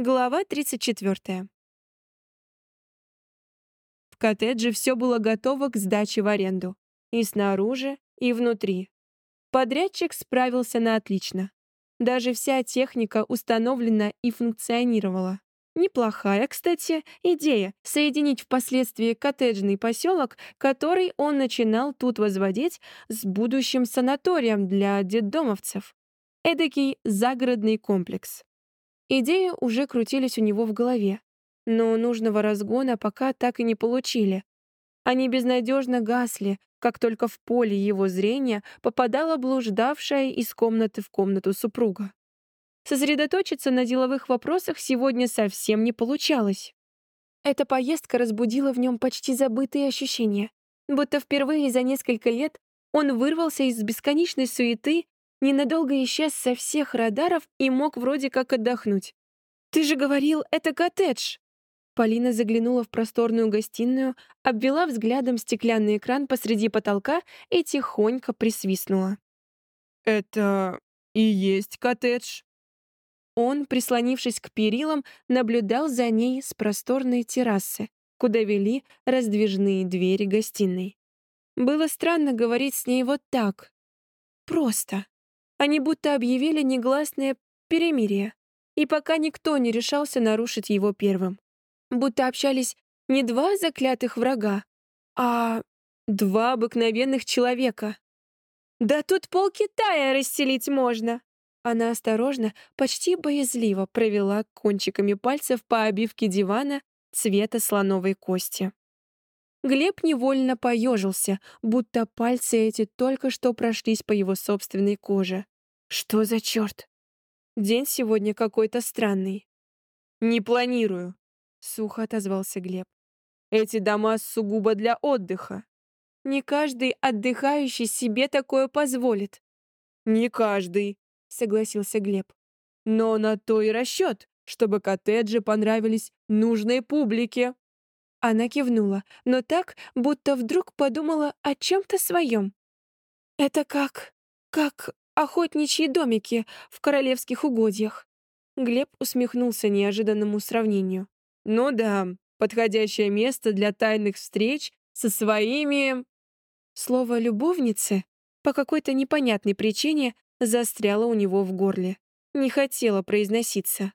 Глава 34. В коттедже все было готово к сдаче в аренду. И снаружи, и внутри. Подрядчик справился на отлично. Даже вся техника установлена и функционировала. Неплохая, кстати, идея — соединить впоследствии коттеджный поселок, который он начинал тут возводить, с будущим санаторием для детдомовцев. Эдакий загородный комплекс. Идеи уже крутились у него в голове, но нужного разгона пока так и не получили. Они безнадежно гасли, как только в поле его зрения попадала блуждавшая из комнаты в комнату супруга. Сосредоточиться на деловых вопросах сегодня совсем не получалось. Эта поездка разбудила в нем почти забытые ощущения, будто впервые за несколько лет он вырвался из бесконечной суеты ненадолго исчез со всех радаров и мог вроде как отдохнуть. «Ты же говорил, это коттедж!» Полина заглянула в просторную гостиную, обвела взглядом стеклянный экран посреди потолка и тихонько присвистнула. «Это и есть коттедж?» Он, прислонившись к перилам, наблюдал за ней с просторной террасы, куда вели раздвижные двери гостиной. Было странно говорить с ней вот так. Просто. Они будто объявили негласное перемирие, и пока никто не решался нарушить его первым. Будто общались не два заклятых врага, а два обыкновенных человека. «Да тут пол Китая расселить можно!» Она осторожно, почти боязливо провела кончиками пальцев по обивке дивана цвета слоновой кости. Глеб невольно поежился, будто пальцы эти только что прошлись по его собственной коже. Что за черт? День сегодня какой-то странный. «Не планирую», — сухо отозвался Глеб. «Эти дома сугубо для отдыха». «Не каждый отдыхающий себе такое позволит». «Не каждый», — согласился Глеб. «Но на то и расчет, чтобы коттеджи понравились нужной публике». Она кивнула, но так, будто вдруг подумала о чем-то своем. «Это как... как охотничьи домики в королевских угодьях». Глеб усмехнулся неожиданному сравнению. «Ну да, подходящее место для тайных встреч со своими...» Слово «любовницы» по какой-то непонятной причине застряло у него в горле. Не хотела произноситься.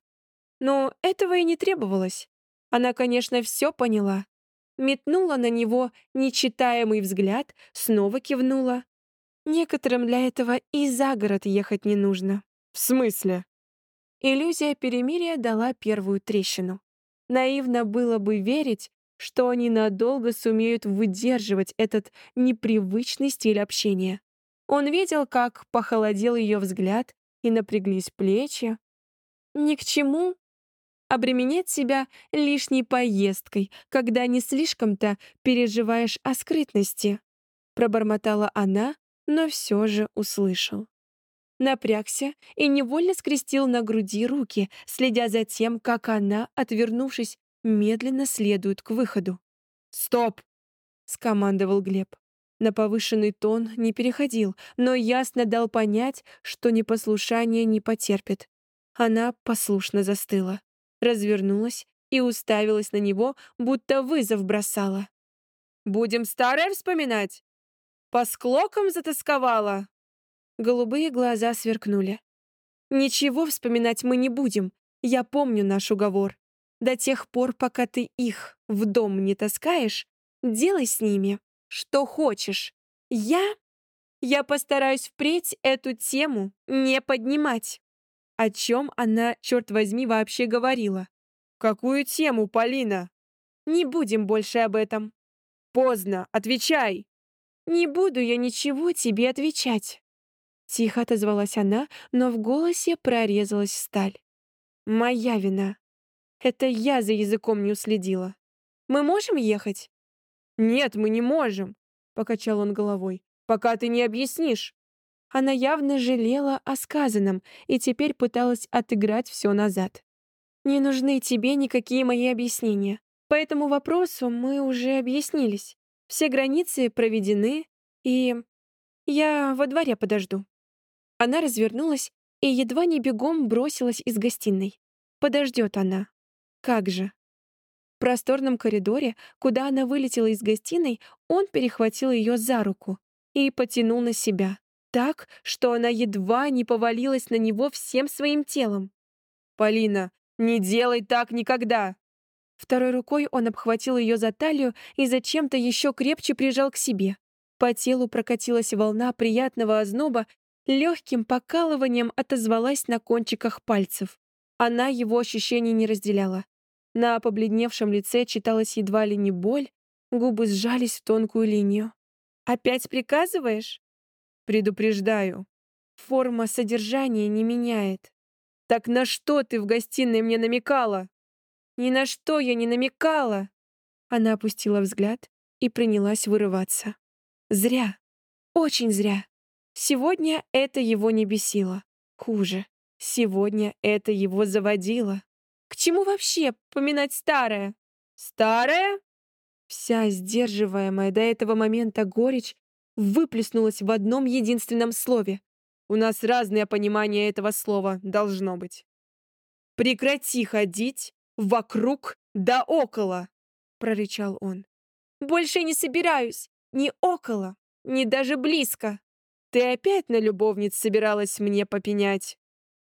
Но этого и не требовалось. Она, конечно, все поняла. Метнула на него нечитаемый взгляд, снова кивнула. Некоторым для этого и за город ехать не нужно. В смысле? Иллюзия перемирия дала первую трещину. Наивно было бы верить, что они надолго сумеют выдерживать этот непривычный стиль общения. Он видел, как похолодел ее взгляд и напряглись плечи. Ни к чему обременять себя лишней поездкой, когда не слишком-то переживаешь о скрытности. Пробормотала она, но все же услышал. Напрягся и невольно скрестил на груди руки, следя за тем, как она, отвернувшись, медленно следует к выходу. «Стоп!» — скомандовал Глеб. На повышенный тон не переходил, но ясно дал понять, что непослушание не потерпит. Она послушно застыла развернулась и уставилась на него, будто вызов бросала. «Будем старое вспоминать? По склокам затасковала?» Голубые глаза сверкнули. «Ничего вспоминать мы не будем. Я помню наш уговор. До тех пор, пока ты их в дом не таскаешь, делай с ними, что хочешь. Я... Я постараюсь впредь эту тему не поднимать». О чем она, черт возьми, вообще говорила? Какую тему, Полина? Не будем больше об этом. Поздно, отвечай. Не буду я ничего тебе отвечать. Тихо отозвалась она, но в голосе прорезалась сталь. Моя вина. Это я за языком не уследила. Мы можем ехать? Нет, мы не можем, покачал он головой. Пока ты не объяснишь. Она явно жалела о сказанном и теперь пыталась отыграть все назад. «Не нужны тебе никакие мои объяснения. По этому вопросу мы уже объяснились. Все границы проведены, и... я во дворе подожду». Она развернулась и едва не бегом бросилась из гостиной. подождет она. Как же? В просторном коридоре, куда она вылетела из гостиной, он перехватил ее за руку и потянул на себя, так, что она едва не повалилась на него всем своим телом. «Полина, не делай так никогда!» Второй рукой он обхватил ее за талию и зачем-то еще крепче прижал к себе. По телу прокатилась волна приятного озноба, легким покалыванием отозвалась на кончиках пальцев. Она его ощущений не разделяла. На побледневшем лице читалась едва ли не боль, губы сжались в тонкую линию. «Опять приказываешь?» «Предупреждаю. Форма содержания не меняет». «Так на что ты в гостиной мне намекала?» «Ни на что я не намекала!» Она опустила взгляд и принялась вырываться. Зря. Очень зря. Сегодня это его не бесило. Хуже. Сегодня это его заводило. К чему вообще поминать старое? Старое? Вся сдерживаемая до этого момента горечь выплеснулась в одном единственном слове. У нас разное понимание этого слова должно быть. Прекрати ходить вокруг да около, прорычал он. Больше не собираюсь. Ни около, ни даже близко. Ты опять на любовниц собиралась мне попенять?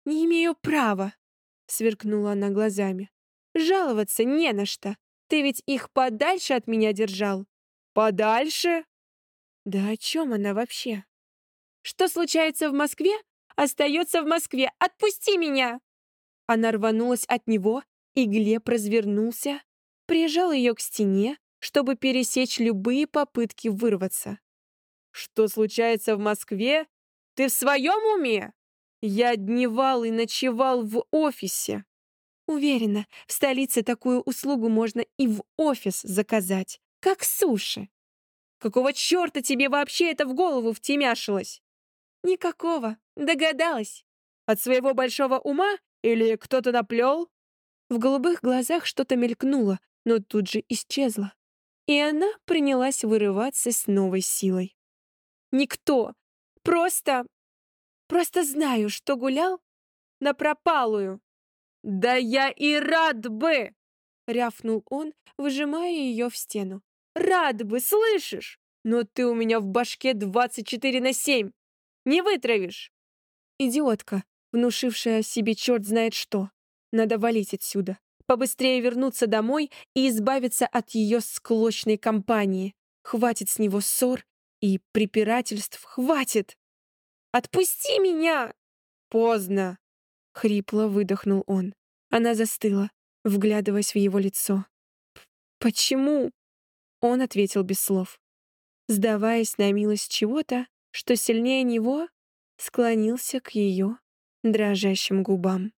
Не имею права, сверкнула она глазами. Жаловаться не на что. Ты ведь их подальше от меня держал. Подальше? Да о чем она вообще? Что случается в Москве, остается в Москве. Отпусти меня! Она рванулась от него, и Глеб развернулся, прижал ее к стене, чтобы пересечь любые попытки вырваться. Что случается в Москве? Ты в своем уме? Я дневал и ночевал в офисе. Уверена, в столице такую услугу можно и в офис заказать, как суши. Какого черта тебе вообще это в голову втемяшилось? Никакого, догадалась. От своего большого ума или кто-то наплел? В голубых глазах что-то мелькнуло, но тут же исчезло. И она принялась вырываться с новой силой. Никто. Просто... Просто знаю, что гулял на пропалую. «Да я и рад бы!» — рявкнул он, выжимая ее в стену. «Рад бы, слышишь? Но ты у меня в башке 24 на 7. Не вытравишь!» Идиотка, внушившая себе черт знает что. Надо валить отсюда. Побыстрее вернуться домой и избавиться от ее склочной компании. Хватит с него ссор и препирательств хватит! «Отпусти меня!» «Поздно!» — хрипло выдохнул он. Она застыла, вглядываясь в его лицо. «Почему?» Он ответил без слов. Сдаваясь на милость чего-то, что сильнее него, склонился к ее дрожащим губам.